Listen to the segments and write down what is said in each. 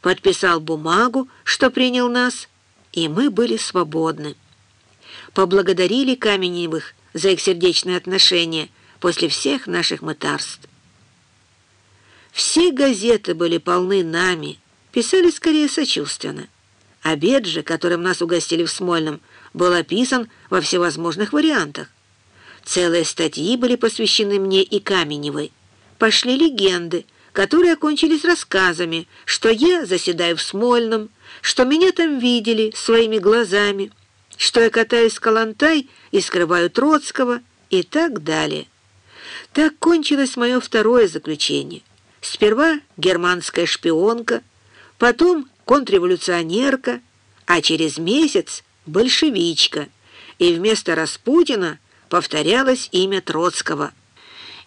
подписал бумагу, что принял нас, и мы были свободны. Поблагодарили Каменевых за их сердечное отношение после всех наших мытарств. Все газеты были полны нами, писали скорее сочувственно. Обед же, которым нас угостили в Смольном, был описан во всевозможных вариантах. Целые статьи были посвящены мне и Каменевой. Пошли легенды, которые окончились рассказами, что я заседаю в Смольном, что меня там видели своими глазами, что я катаюсь с Калантай и скрываю Троцкого и так далее. Так кончилось мое второе заключение. Сперва германская шпионка, потом контрреволюционерка, а через месяц большевичка, и вместо Распутина повторялось имя Троцкого.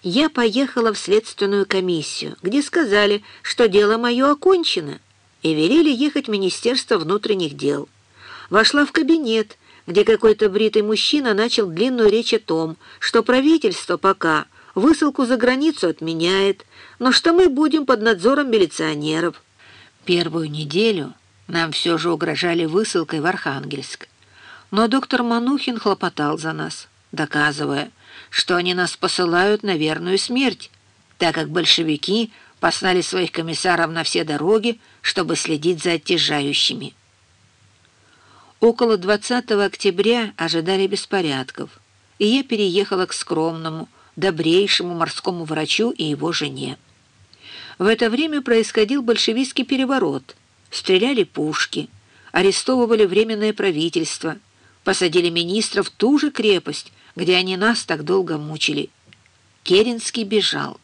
Я поехала в следственную комиссию, где сказали, что дело мое окончено, и велели ехать в Министерство внутренних дел. Вошла в кабинет, где какой-то бритый мужчина начал длинную речь о том, что правительство пока высылку за границу отменяет, но что мы будем под надзором милиционеров. Первую неделю нам все же угрожали высылкой в Архангельск. Но доктор Манухин хлопотал за нас, доказывая, что они нас посылают на верную смерть, так как большевики послали своих комиссаров на все дороги, чтобы следить за оттяжающими. Около 20 октября ожидали беспорядков, и я переехала к скромному, добрейшему морскому врачу и его жене. В это время происходил большевистский переворот, стреляли пушки, арестовывали Временное правительство, посадили министров в ту же крепость, где они нас так долго мучили. Керенский бежал.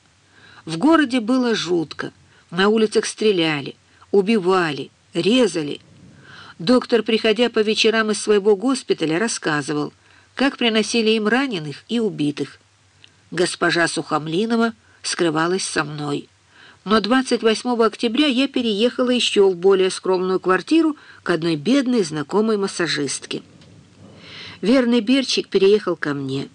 В городе было жутко, на улицах стреляли, убивали, резали. Доктор, приходя по вечерам из своего госпиталя, рассказывал, как приносили им раненых и убитых. Госпожа Сухомлинова скрывалась со мной. Но 28 октября я переехала еще в более скромную квартиру к одной бедной знакомой массажистке. Верный Берчик переехал ко мне.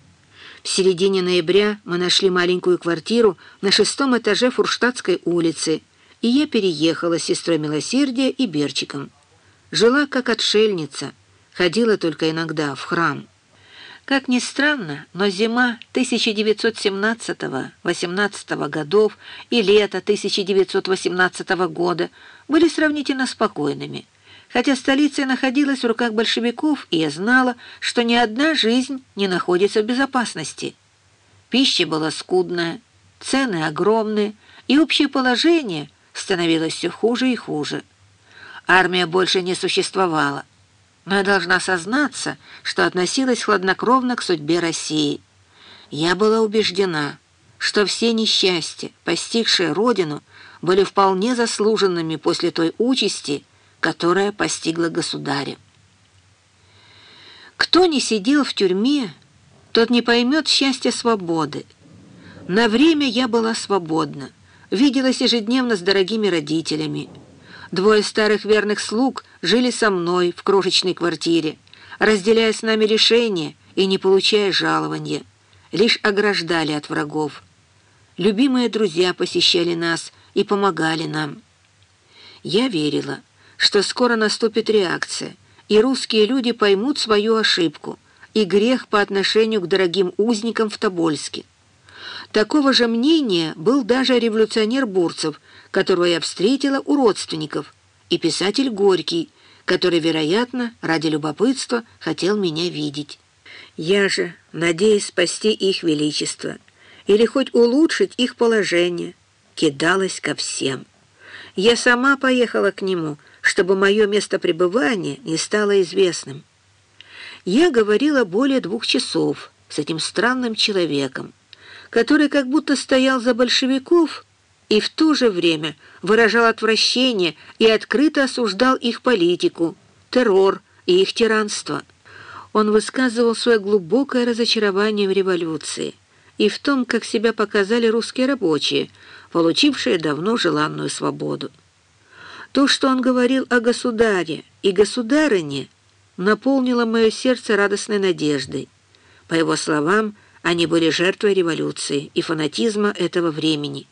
В середине ноября мы нашли маленькую квартиру на шестом этаже Фурштадтской улицы, и я переехала с сестрой Милосердия и Берчиком. Жила как отшельница, ходила только иногда в храм. Как ни странно, но зима 1917-18 годов и лето 1918 года были сравнительно спокойными, хотя столица находилась в руках большевиков, и я знала, что ни одна жизнь не находится в безопасности. Пища была скудная, цены огромные, и общее положение становилось все хуже и хуже. Армия больше не существовала но я должна сознаться, что относилась хладнокровно к судьбе России. Я была убеждена, что все несчастья, постигшие Родину, были вполне заслуженными после той участи, которая постигла государя. Кто не сидел в тюрьме, тот не поймет счастья свободы. На время я была свободна, виделась ежедневно с дорогими родителями, Двое старых верных слуг жили со мной в крошечной квартире, разделяя с нами решения и не получая жалования, лишь ограждали от врагов. Любимые друзья посещали нас и помогали нам. Я верила, что скоро наступит реакция, и русские люди поймут свою ошибку и грех по отношению к дорогим узникам в Тобольске. Такого же мнения был даже революционер Бурцев, которого я встретила у родственников, и писатель Горький, который, вероятно, ради любопытства хотел меня видеть. Я же, надеясь спасти их величество или хоть улучшить их положение, кидалась ко всем. Я сама поехала к нему, чтобы мое место пребывания не стало известным. Я говорила более двух часов с этим странным человеком, который как будто стоял за большевиков и в то же время выражал отвращение и открыто осуждал их политику, террор и их тиранство. Он высказывал свое глубокое разочарование в революции и в том, как себя показали русские рабочие, получившие давно желанную свободу. То, что он говорил о государе и государыне, наполнило мое сердце радостной надеждой. По его словам, они были жертвой революции и фанатизма этого времени –